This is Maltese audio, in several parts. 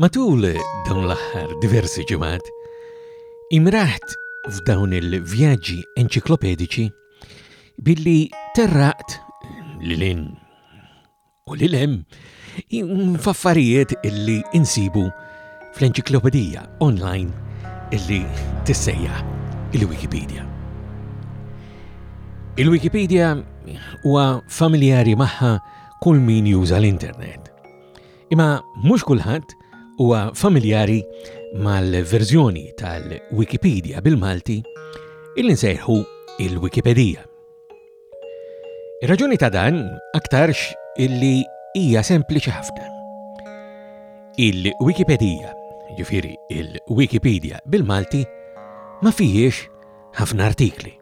Matul dawn l-aħħar diversi ġimgħat, imraħt f'dawn il-vjaġġi enċiklopediċi billi terraqt lilin u lilem f'affarijiet illi insibu fl-enċiklopedija online illi tissejja il-Wikipedia. Il-Wikipedia huwa familjari magħha kull min juża l-internet. Imma mhux kulħadd huwa familjari mal-verżjoni tal-Wikipedia bil-Malti il-insejħu il-Wikipedia. Ir-raġuni ta' dan aktarx illi hija sempliċi ħafna. Il-Wikipedija, ġifieri il-Wikipedia bil-Malti, ma fihiex ħafna artikli.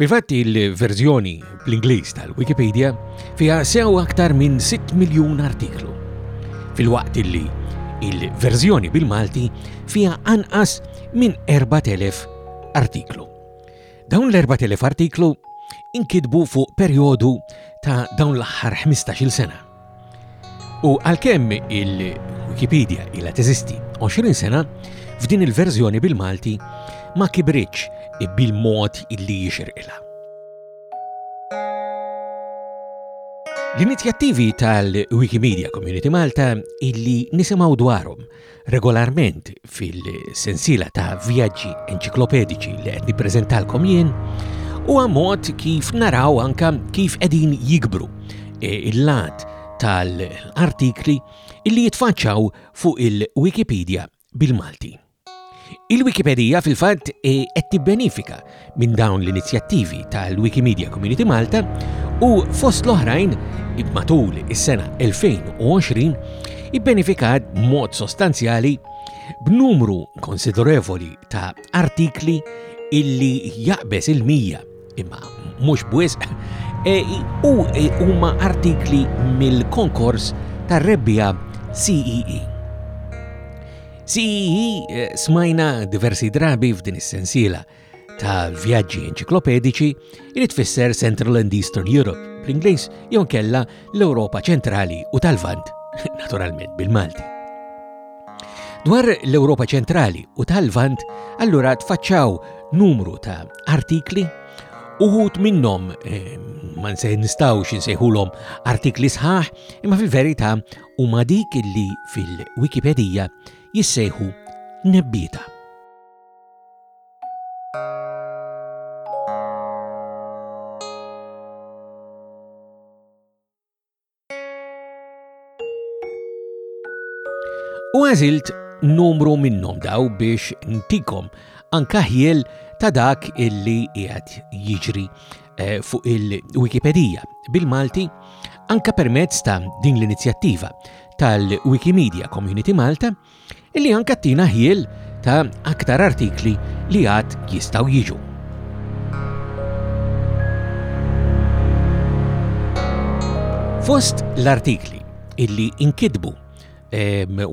Fil-fatt il-verżjoni bl-Ingliż tal-Wikipedia fiha sew aktar minn 6 miljun artiklu. Fil-waqt illi il-verżjoni bil-Malti fiha anqas minn 4000 artiklu. Dawn l-4,000 artiklu inkitbu fuq perjodu ta' dawn l-aħħar 15-il sena. U għalkemm il-Wikipedia ilha teżisti 20 sena, f'din il-verżjoni bil-Malti ma kibritx bil-mod illi jixirqilha. L-inizjattivi tal-Wikimedia Community Malta illi nisimaw dwarhom Regolarment fil-sensiela ta' vjaġġi enċiklopedici li qed nippreżentalkom jien, huwa mod kif naraw anka kif qegħdin jikbru e, il-lat tal-artikli illi jitfaċċaw fuq il-Wikipedia bil-Malti. Il-Wikipedija fil-fatt e, qed tibbenifika minn dawn l-inizjattivi tal-Wikimedia Community Malta u fost l-oħrajn matul is-sena 2020 ibbenefikat b'mod sostanzjali b'numru konsiderevoli ta' artikli illi jaqbes il-mija imma mhux bwisq e, u e, huma artikli mill-konkors tar-rebbija CEE. E. CEE eh, smajna diversi drabi f'din is-sensiela ta' vjaġġi enċiklopedici li tfisser Central and Eastern Europe bl inglis jew kella l-Ewropa ċentrali u tal-Vant, naturalment bil-Malti. Dwar l-Ewropa ċentrali u tal-Vant allura tfaċċaw numru ta' artikli Uħut minnom eh, ma nse nistawx nsejħulhom artikli sħaħ imma fil-verità huma dik li fil-Wikipedija jissejħu nebbieta. U għazilt numru minnhom daw biex ntikom anka ħjel ta' dak illi qiegħed jiġri eh, fuq il-Wikipedija bil-Malti anka permezz ta' din l-inizjattiva tal-Wikimedia Community Malta illi anka tina ħiel ta' aktar artikli li għad jistaw jiġu. Fost l-artikli illi inkidbu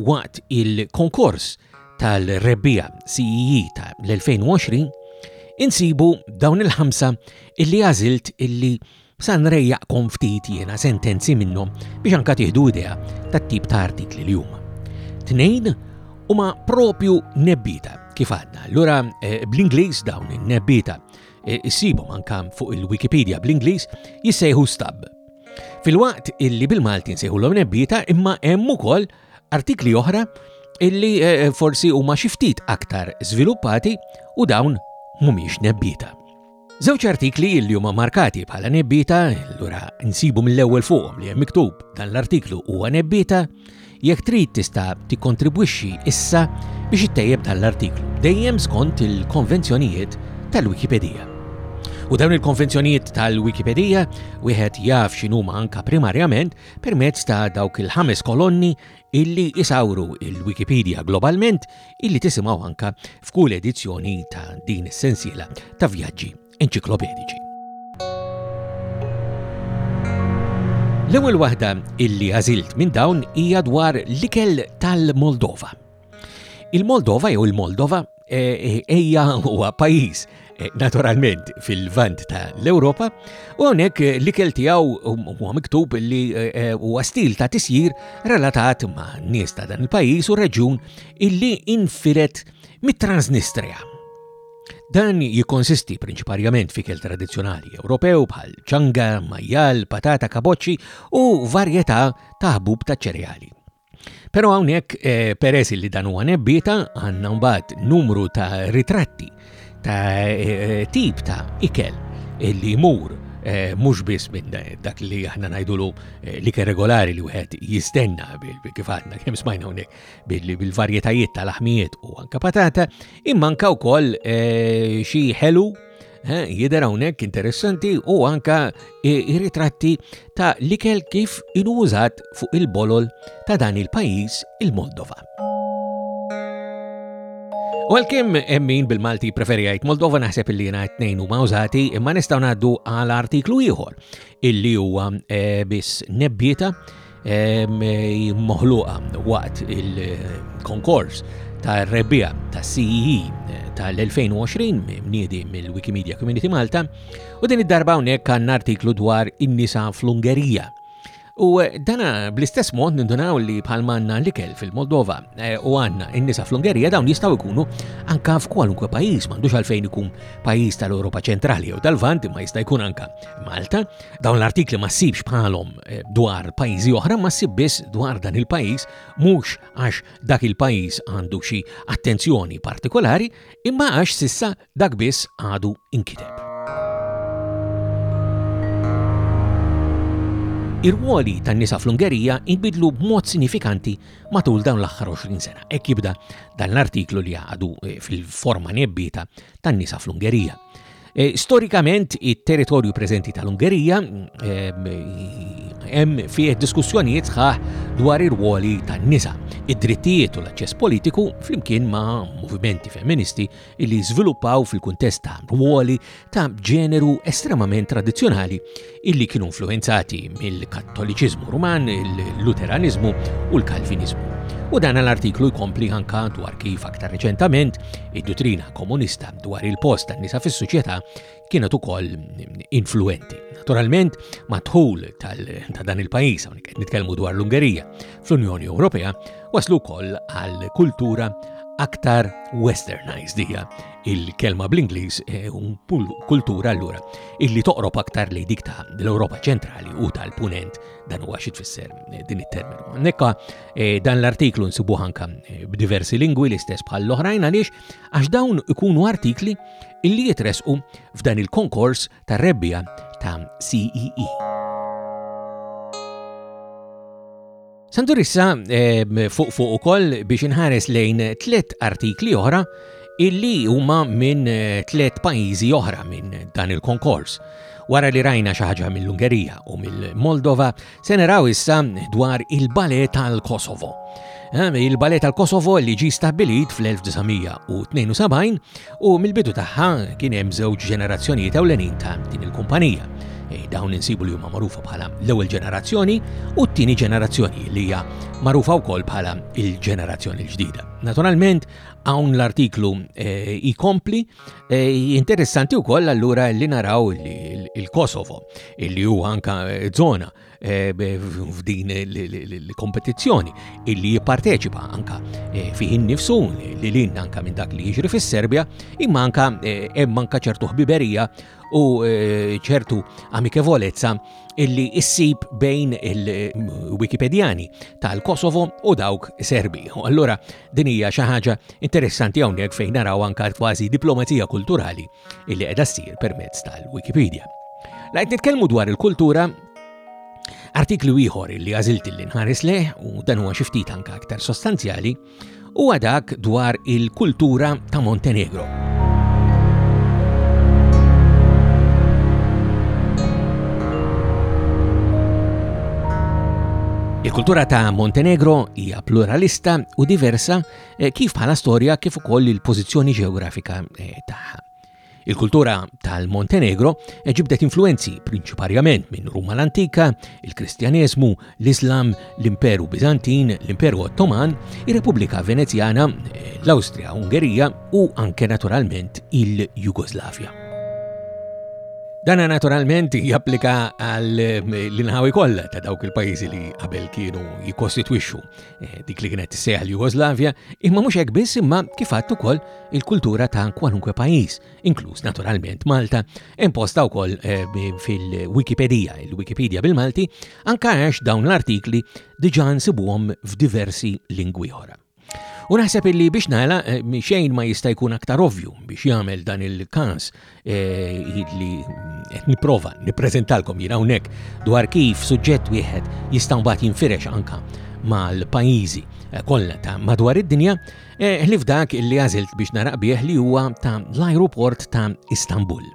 waqt il-konkors tal-Rebbiegħa CEE e ta' l-2020, insibu dawn il-ħamsa illi għażilt illi sa nrejjaqkom ftit jiena sentenzi minnhom biex anka tieħdu idea tat-tip ta' artikli li huma. Tnejn huma propju nebbita kif għadna. Lura eh, bl-Ingliż dawn in-nebbita eh, issibhom anka fuq il-Wikipedia bl-Ingliż jissejħu stab. Fil-waqt illi bil-Malti nsejħu l-nebbita imma hemm ukoll Artikli oħra illi eh, forsi huma xi ftit aktar żviluppati u dawn mhumiex nebbieta. Żewġ artikli li huma markati bħala nebbita, lura nsibu mill-ewwel fuqhom li hemm miktub dan l-artiklu huwa nebbita, jekk trid tista' tikkontribwixxi issa biex ittejjeb dan l-artiklu, dejjem skont il-konvenzjonijiet tal-Wikipedija. U dawn il-konvenzjonijiet tal-Wikipedija wieħed jaf x'inhuma anka primarjament permezz ta' dawk il-ħames kolonni illi isawru il-Wikipedia globalment illi tisimgħu anka f'kull edizzjoni ta' din is-sensiela ta' vjaġġi enċiklopedici. L-ewwel waħda illi għażilt minn dawn hija dwar l-ikel tal-Moldova. Il-Moldova jew il-Moldova hija eh, eh, huwa pajjiż Eh, naturalment fil-vant ta' l-Europa, u għonek eh, li kel tijaw um, huwa miktub li eh, huwa stil ta' tisjir relatat ma' nies ta' dan il-pajis u reġjun illi infiret mit-Transnistria. Dan jikonsisti prinċiparjament fi kel tradizjonali Ewropew bħal ċanga, majjal, patata, kaboċċi u varjetà ta' ħbub ta' ċereali. Pero hawnhekk eh, peress li dan huwa nebbieta għandna mbagħad numru ta' ritratti ta' eh, tip ta' ikel li jmur eh, mhux biss minn dak li aħna ngħidulu eh, li kien regolari li wieħed jistenna kif għadna kemm smajna hawnhekk bil-varjetajiet tal-aħmijiet u anka patata, imma anka wkoll xi ħelu Jider hawnhekk interessanti u anka ritratti ta' l-ikel kif inużat fuq il-bolol ta' dan il-pajjiż il-Moldova. U għal-kem emmin bil-Malti preferi għajt Moldova naħseb li jena t-nejn u mawżati imma nistaw naddu għal artiklu ieħor illi huwa eh, biss nebbieta moħluqa waqt il-konkors ta' rebbija ta' CEE e tal-2020 mniedi mill-Wikimedia Community Malta u din id-darba hawnhekk għandna artiklu dwar in-nisa fl-Ungerija. U dana bl-istess mod nindunaw li bħal manna li kell fil-Moldova eh, u għanna in-nisa fl-Ungerija dawn jistgħu jkunu anka f'kwalunkwe pajjiż, m'għandux għalfejn ikun pajjiż tal-Ewropa ċentrali jew tal-Vant imma jista' jkun anka Malta, Dawn l-artikli ma ssibx bħalhom eh, dwar pajjiżi oħra ma ssib biss dwar dan il-pajjiż mhux għax dak il-pajjiż għandu xi attenzjoni partikolari imma għax sissa dak biss għadu inkiteb. Ir-ruoli tan-nisa fl-Ungerija jbidlu b'mod sinifikanti matul dawn l-aħħar 20 sena. Hekk jibda dan l-artiklu li għadu eh, fil-forma nebbita tan-nisa fl-Ungerija. E, storikament, it-territorju preżenti tal-Ungerija e, hemm fih diskussjonijiet sħaħ dwar ir-ruoli tan-nisa, id-drittijiet u l-aċċess politiku flimkien ma' movimenti femministi li żviluppaw fil-kuntest ta' ruoli ta' ġeneru estremament tradizzjonali illi kienu influenzati mill-Kattoliċiżmu Ruman, il-Luteraniżmu u l-Kalviniżmu. U dan l-artiklu jkompli anka dwar kif aktar reċentament id-duttrina komunista dwar il-post tan-nisa fis-soċjetà kienet ukoll influenti. Naturalment, madħul ta' dan il-pajjiż hawnhekk qed nitkellmu dwar l-Ungerija fl-Unjoni Ewropea waslu wkoll għal kultura aktar westernized hija il-kelma bl-Ingliż eh, un kultura allura illi toqrob aktar li dik ta' l-Ewropa ċentrali u tal-punent dan huwa xi tfisser eh, din it-terminu. Nekka eh, dan l-artiklu nsibu ħanka b'diversi lingwi l-istess bħal l-oħrajn għaliex għax dawn ikunu artikli illi jitresqu f'dan il-konkors tar-rebbija ta' CEE. E. Sandur issa eh, fuq fuq ukoll biex inħares lejn tliet artikli oħra illi huma minn eh, tliet pajjiżi oħra minn dan il-konkors. Wara li rajna xi ħaġa mill-Ungerija u mill-Moldova, se naraw issa dwar il-bale tal-Kosovo. Eh, Il-bale tal-Kosovo li ġi stabbilit fl-1972 U mill-bidu tagħha kien hemm żewġ ġenerazzjonijiet ewlenin ta' din il-kumpanija. E, dawn insibu li huma magħrufa bħala l-ewwel ġenerazzjoni u t-tieni ġenerazzjoni li hija magħrufa wkoll bħala il-ġenerazzjoni l-ġdida. Naturalment hawn l-artiklu e, ikompli e, interessanti wkoll allura li naraw il-Kosovo, li huwa anka żona Eh, f'din l-kompetizzjoni illi jipparteċipa anka eh, fih innifsu li lin anka minn dak li jiġri fis-Serbja imma anka eh, hemm anka ċertu ħbiberija u ċertu amikevolezza illi issib bejn il-Wikipedjani tal-Kosovo u dawk Serbi. U allura din hija xi ħaġa interessanti hawnhekk fejn naraw anka kważi diplomazija kulturali illi qiegħda ssir permezz tal-Wikipedia. La qed nitkellmu dwar il-kultura Artiklu ieħor li għażilt li nħares leh u dan huwa xi ftit anke aktar sostanzjali huwa dak dwar il-kultura ta' Montenegro. Il-kultura ta' Montenegro hija pluralista u diversa eh, kif bħala storja kif ukoll il-pożizzjoni ġeografika eh, tagħha. Il-kultura tal-Montenegro eh, ġibdet influenzi prinċiparjament minn Ruma l-Antika, il-Kristjaneżmu, l-Islam, l-Imperu Bizantin, l-Imperu Ottoman, ir-Repubblika Venezjana, l-Awstrija Ungerija u anke naturalment il-Jugoslavja. Dana naturalment japplika għal eh, l-inħawi kollha ta' dawk il-pajjiżi li qabel kienu jikkostitwixxu Eh, dik li kienet seħ l-Jugoslavja, imma mhux hekk biss imma kif għadd ukoll il-kultura ta' kwalunkwe pajjiż, inkluż naturalment Malta, imposta wkoll eh, fil-Wikipedija, il-Wikipedija bil-Malti, anke għax dawn l-artikli diġà nsibuhom f'diversi lingwi oħra. U naħseb illi biex nagħla eh, xejn ma jista' jkun aktar ovvju biex jagħmel dan il-każ Eh, li qed nipprova nippreżentalkom jien hawnhekk dwar kif suġġett wieħed jista' mbagħad jinfirex anka mal-pajjiżi eh, kollha ta' madwar id-dinja, eh, ħlif dak li għażilt biex naraq bih li huwa ta' l-ajruport ta' Istanbul.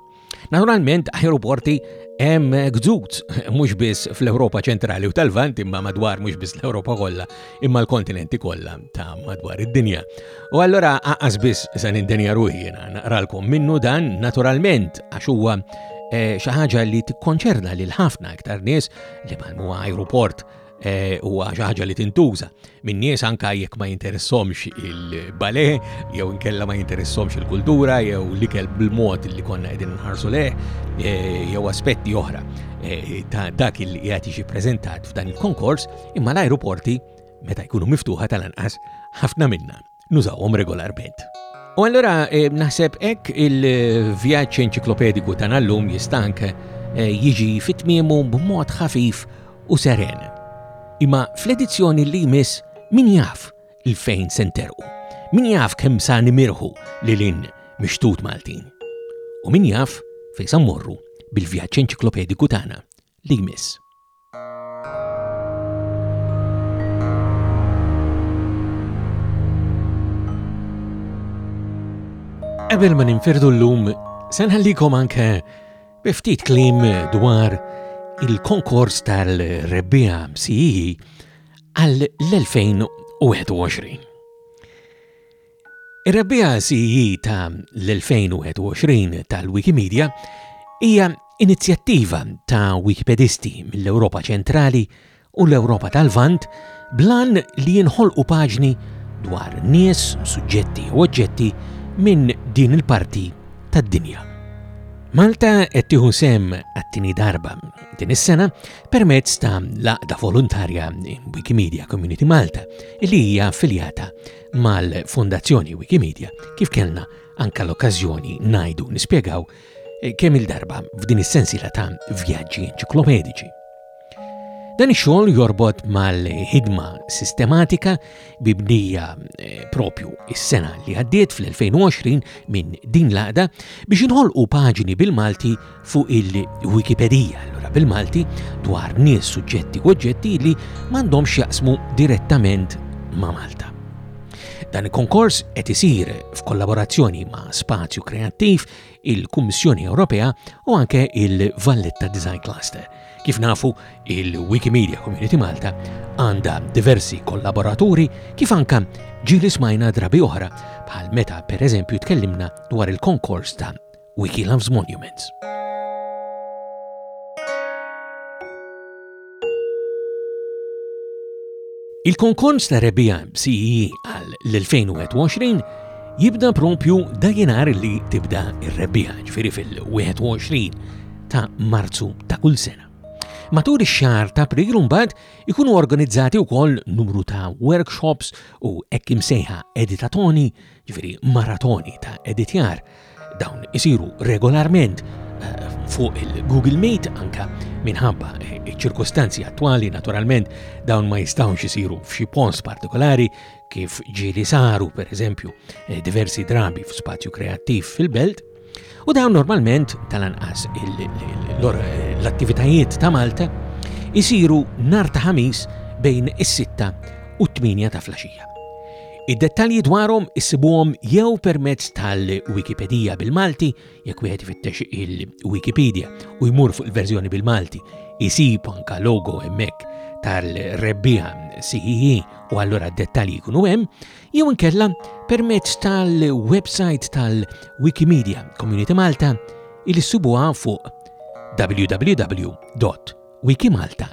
Naturalment, ajruporti hemm gżut mhux biss fl-Ewropa ċentrali u tal-Vant imma madwar mhux biss l-Ewropa kollha imma l-kontinenti kollha ta' madwar id-dinja. U allura aqas biss se nindenja ruħi jiena naqralkom minnu dan naturalment għax huwa eh, xi ħaġa li tikkonċerna lil ħafna iktar nies li ma huwa ajruport Eh, huwa xi ħaġa li tintuża minn nies anka jekk ma jinteressomx il-bale jew inkella ma jinteressomx il-kultura jew l-ikel bil-mod li konna qegħdin nħarsu leh eh, jew aspetti oħra eh, ta' dak il-jati xi preżentat f'dan il-konkors Imma l-ajruporti, meta jkunu miftuħa tal-anqas, ħafna minna nużawhom regolarment. U allura eh, naħseb hekk il-vjaġġ enċiklopediku ta' nallum jista' anke eh, jiġi fit-tmiemu b'mod ħafif u seren. Imma fl-edizzjoni li jmiss min jaf il-fejn senteru, min jaf kemm sa nimirħu li lin mixtut Maltin. U min jaf fejn morru bil-vjaġġ enċiklopediku tagħna li jmiss. Qabel ma ninfirdu llum, se nħallikom anke bi ftit kliem dwar il-konkors tal-rebbija msiji għal l-2021. Ir-Rebbiegħa CE ta' l-2021 tal-Wikimedia hija inizjattiva ta' Wikipedisti mill-Ewropa Ċentrali u l-Ewropa tal-Lvant bl-għan li jinħolqu paġni dwar nies, suġġetti jew oġġetti minn din il-parti tad-dinja. Malta qed tieħu sehem għat-tieni darba din is-sena permezz ta' l-għaqda volontarja Wikimedia Community Malta li hija affiljata mal-Fondazzjoni Wikimedia kif kellna anka l-okkażjoni ngħidu nispjegaw eh, kemm il-darba f'din is-sensiela ta' vjaġġi enċiklopediċi. Dan ix-xogħol jorbot mal-ħidma sistematika bibdija eh, propju is-sena li għaddiet fl-2020 minn din l-għaqda biex inħolqu paġini bil-Malti fuq il-Wikipedija allura bil-Malti dwar nies, suġġetti u oġġetti li m'għandhomx jaqsmu direttament ma' Malta. Dan il-konkors qed isir f'kollaborazzjoni ma' Spazju Kreattiv, il-Kummissjoni Ewropea u anke il-Valletta Design Cluster. Kif nafu, il-Wikimedia Community Malta għandha diversi kollaboraturi kif anke ġili smajna drabi oħra bħal meta pereżempju tkellimna dwar il-konkors ta' Wiki Loves Monuments. Il-konkors ta' rebija CE għal l-2021 jibda propju dajinar li tibda ir-rebija ġifiri fil-21 ta' marzu ta' kull sena. Matur ix-xar ta' april mbagħad ikunu organizzati wkoll numru ta' workshops u hekk imsejħa editatoni, ġifiri maratoni ta' editjar Dawn isiru regolarment fuq il-Google Meet anka minħabba ċirkustanzi attwali naturalment dawn ma jistawx isiru f'xi post partikolari kif ġieli saru per eżempju eh, diversi drabi f'spazju kreattiv fil-belt u dawn normalment tal-anqas l-attivitajiet ta' Malta isiru nar ta' ħamis bejn is-sitta u t-8 ta' flaxija. Id-dettalji dwarhom issibuhom jew permezz tal-Wikipedija bil-Malti jekk wieħed ifittex il-Wikipedia u jmur fuq il-verżjoni bil-Malti isib anka logo hemmhekk tal-rebbieħa CEE u allura d-dettalji jkunu hemm, jew inkella permezz tal-website tal-Wikimedia Community Malta il issibuha fuq www.wikimalta.com.